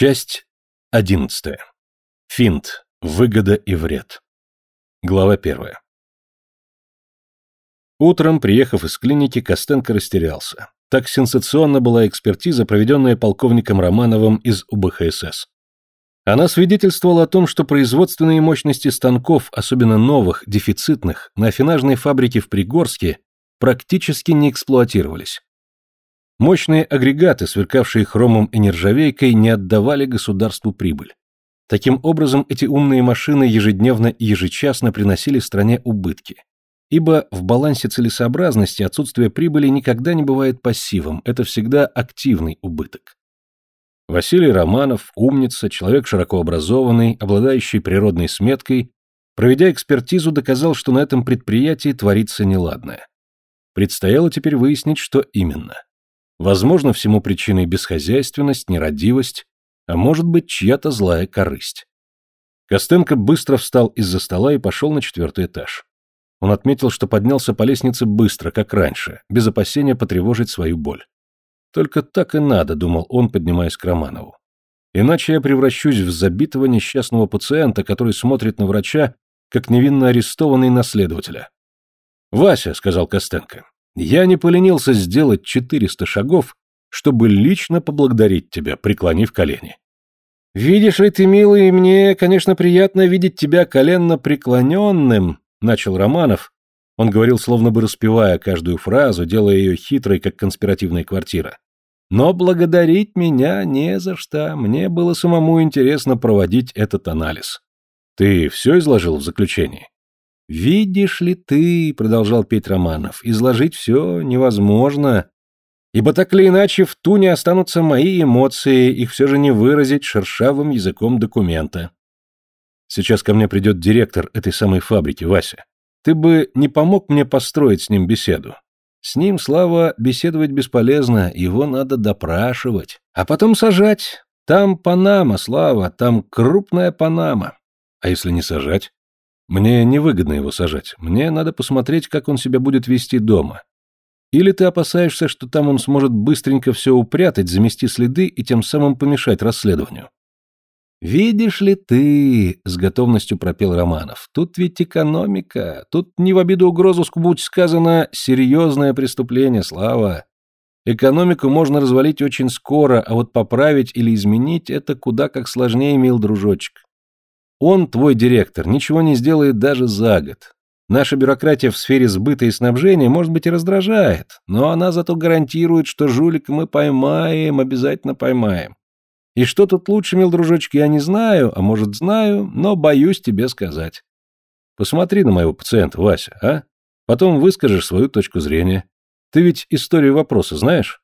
Часть одиннадцатая. Финт. Выгода и вред. Глава первая. Утром, приехав из клиники, Костенко растерялся. Так сенсационно была экспертиза, проведенная полковником Романовым из УБХСС. Она свидетельствовала о том, что производственные мощности станков, особенно новых, дефицитных, на афинажной фабрике в Пригорске практически не эксплуатировались. Мощные агрегаты, сверкавшие хромом и нержавейкой, не отдавали государству прибыль. Таким образом, эти умные машины ежедневно и ежечасно приносили стране убытки. Ибо в балансе целесообразности отсутствие прибыли никогда не бывает пассивом, это всегда активный убыток. Василий Романов, умница, человек широко образованный, обладающий природной сметкой, проведя экспертизу, доказал, что на этом предприятии творится неладное. Предстояло теперь выяснить, что именно. Возможно, всему причиной бесхозяйственность, нерадивость, а может быть, чья-то злая корысть. Костенко быстро встал из-за стола и пошел на четвертый этаж. Он отметил, что поднялся по лестнице быстро, как раньше, без опасения потревожить свою боль. Только так и надо, думал он, поднимаясь к Романову. Иначе я превращусь в забитого несчастного пациента, который смотрит на врача, как невинно арестованный наследователя. «Вася», — сказал Костенко, я не поленился сделать 400 шагов, чтобы лично поблагодарить тебя, преклонив колени. «Видишь ли ты, милый, мне, конечно, приятно видеть тебя коленно преклоненным», — начал Романов. Он говорил, словно бы распевая каждую фразу, делая ее хитрой, как конспиративная квартира. «Но благодарить меня не за что. Мне было самому интересно проводить этот анализ. Ты все изложил в заключении?» «Видишь ли ты, — продолжал петь Романов, — изложить все невозможно, ибо так или иначе в туне останутся мои эмоции, их все же не выразить шершавым языком документа. Сейчас ко мне придет директор этой самой фабрики, Вася. Ты бы не помог мне построить с ним беседу? С ним, Слава, беседовать бесполезно, его надо допрашивать, а потом сажать. Там Панама, Слава, там крупная Панама. А если не сажать? Мне невыгодно его сажать. Мне надо посмотреть, как он себя будет вести дома. Или ты опасаешься, что там он сможет быстренько все упрятать, замести следы и тем самым помешать расследованию? «Видишь ли ты», — с готовностью пропел Романов, — «тут ведь экономика, тут не в обиду угрозу будь сказано серьезное преступление, Слава. Экономику можно развалить очень скоро, а вот поправить или изменить — это куда как сложнее, мил дружочек. Он, твой директор, ничего не сделает даже за год. Наша бюрократия в сфере сбыта и снабжения, может быть, и раздражает, но она зато гарантирует, что жулика мы поймаем, обязательно поймаем. И что тут лучше, мил дружочек, я не знаю, а может, знаю, но боюсь тебе сказать. Посмотри на моего пациента, Вася, а? Потом выскажешь свою точку зрения. Ты ведь историю вопроса знаешь?